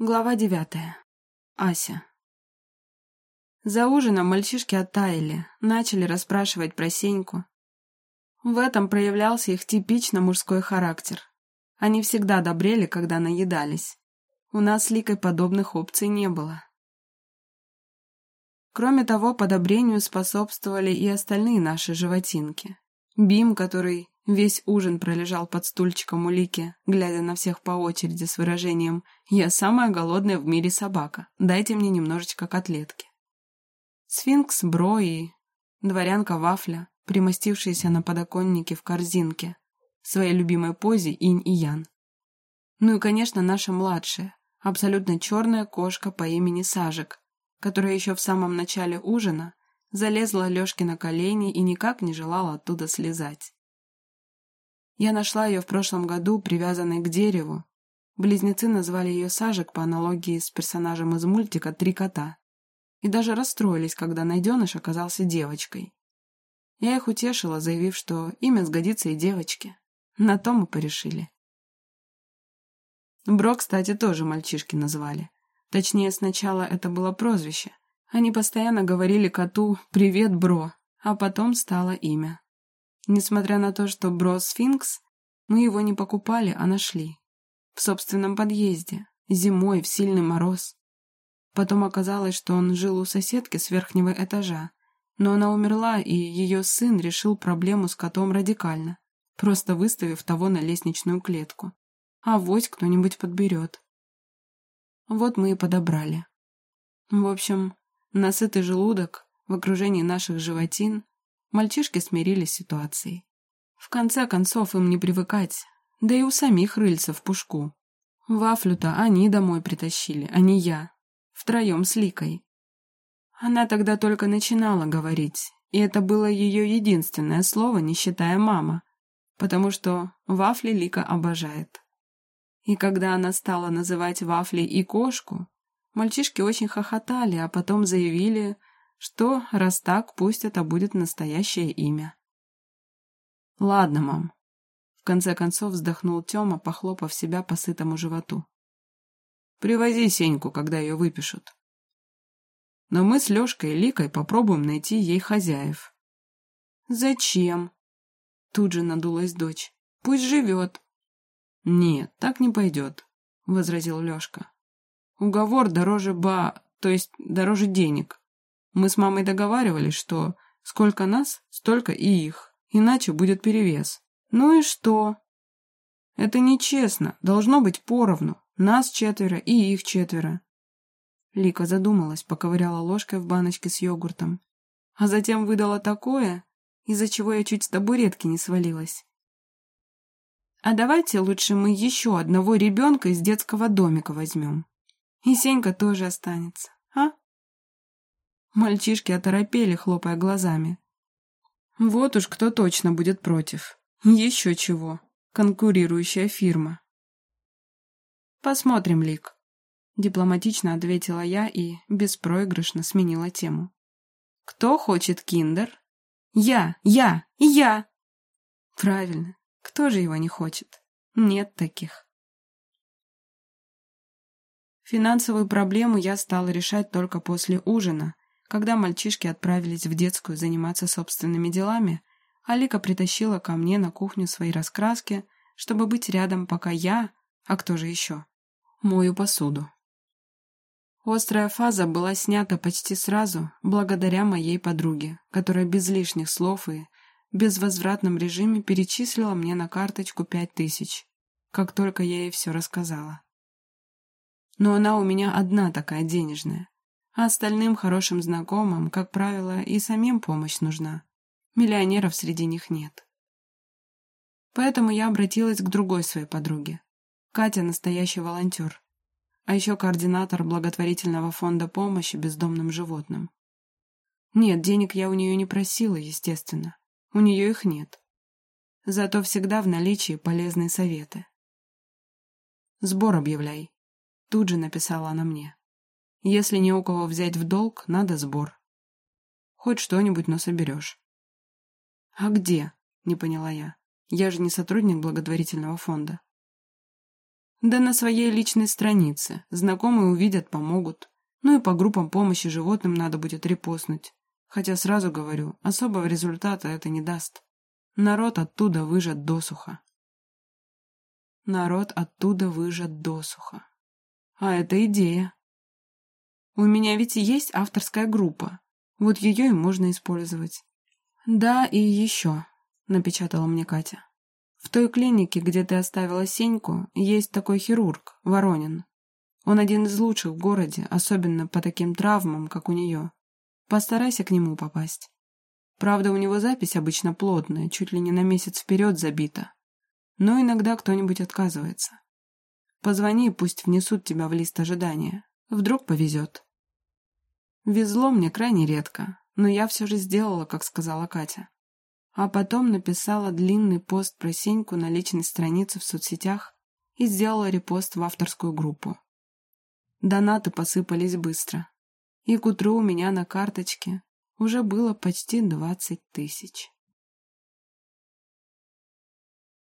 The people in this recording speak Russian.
Глава девятая. Ася. За ужином мальчишки оттаяли, начали расспрашивать про Сеньку. В этом проявлялся их типично мужской характер. Они всегда добрели, когда наедались. У нас с Ликой подобных опций не было. Кроме того, подобрению способствовали и остальные наши животинки. Бим, который Весь ужин пролежал под стульчиком у Лики, глядя на всех по очереди с выражением «Я самая голодная в мире собака, дайте мне немножечко котлетки». Сфинкс Бро и дворянка Вафля, примостившиеся на подоконнике в корзинке, в своей любимой позе инь и ян. Ну и, конечно, наша младшая, абсолютно черная кошка по имени Сажик, которая еще в самом начале ужина залезла Лешке на колени и никак не желала оттуда слезать. Я нашла ее в прошлом году, привязанной к дереву. Близнецы назвали ее Сажек по аналогии с персонажем из мультика «Три кота». И даже расстроились, когда найденыш оказался девочкой. Я их утешила, заявив, что имя сгодится и девочке. На то мы порешили. Бро, кстати, тоже мальчишки назвали. Точнее, сначала это было прозвище. Они постоянно говорили коту «Привет, Бро», а потом стало имя. Несмотря на то, что Бро Сфинкс, мы его не покупали, а нашли. В собственном подъезде, зимой, в сильный мороз. Потом оказалось, что он жил у соседки с верхнего этажа, но она умерла, и ее сын решил проблему с котом радикально, просто выставив того на лестничную клетку. А вось кто-нибудь подберет. Вот мы и подобрали. В общем, насытый желудок в окружении наших животин Мальчишки смирились с ситуацией. В конце концов, им не привыкать, да и у самих рыльца в пушку. Вафлю-то они домой притащили, а не я. Втроем с Ликой. Она тогда только начинала говорить, и это было ее единственное слово, не считая мама, потому что вафли Лика обожает. И когда она стала называть вафли и кошку, мальчишки очень хохотали, а потом заявили, что, раз так, пусть это будет настоящее имя. Ладно, мам. В конце концов вздохнул Тёма, похлопав себя по сытому животу. Привози Сеньку, когда ее выпишут. Но мы с Лёшкой и Ликой попробуем найти ей хозяев. Зачем? Тут же надулась дочь. Пусть живет. Нет, так не пойдет, возразил Лёшка. Уговор дороже ба... то есть дороже денег. Мы с мамой договаривались, что сколько нас, столько и их, иначе будет перевес. Ну и что? Это нечестно, должно быть поровну. Нас четверо и их четверо. Лика задумалась, поковыряла ложкой в баночке с йогуртом. А затем выдала такое, из-за чего я чуть с табуретки не свалилась. А давайте лучше мы еще одного ребенка из детского домика возьмем. И Сенька тоже останется, а? Мальчишки оторопели, хлопая глазами. Вот уж кто точно будет против. Еще чего. Конкурирующая фирма. Посмотрим, Лик. Дипломатично ответила я и беспроигрышно сменила тему. Кто хочет киндер? Я, я, я! Правильно. Кто же его не хочет? Нет таких. Финансовую проблему я стала решать только после ужина, когда мальчишки отправились в детскую заниматься собственными делами, Алика притащила ко мне на кухню свои раскраски, чтобы быть рядом, пока я, а кто же еще, мою посуду. Острая фаза была снята почти сразу, благодаря моей подруге, которая без лишних слов и безвозвратном режиме перечислила мне на карточку пять тысяч, как только я ей все рассказала. Но она у меня одна такая денежная, а остальным хорошим знакомым, как правило, и самим помощь нужна. Миллионеров среди них нет. Поэтому я обратилась к другой своей подруге. Катя – настоящий волонтер. А еще координатор благотворительного фонда помощи бездомным животным. Нет, денег я у нее не просила, естественно. У нее их нет. Зато всегда в наличии полезные советы. «Сбор объявляй», — тут же написала она мне. Если не у кого взять в долг, надо сбор. Хоть что-нибудь, но соберешь. А где? Не поняла я. Я же не сотрудник благотворительного фонда. Да на своей личной странице. Знакомые увидят, помогут. Ну и по группам помощи животным надо будет репостнуть. Хотя сразу говорю, особого результата это не даст. Народ оттуда выжат досуха. Народ оттуда выжат досуха. А это идея. У меня ведь есть авторская группа. Вот ее и можно использовать. Да, и еще, напечатала мне Катя. В той клинике, где ты оставила Сеньку, есть такой хирург, Воронин. Он один из лучших в городе, особенно по таким травмам, как у нее. Постарайся к нему попасть. Правда, у него запись обычно плотная, чуть ли не на месяц вперед забита. Но иногда кто-нибудь отказывается. Позвони, пусть внесут тебя в лист ожидания. Вдруг повезет. Везло мне крайне редко, но я все же сделала, как сказала Катя. А потом написала длинный пост про Сеньку на личной странице в соцсетях и сделала репост в авторскую группу. Донаты посыпались быстро. И к утру у меня на карточке уже было почти двадцать тысяч.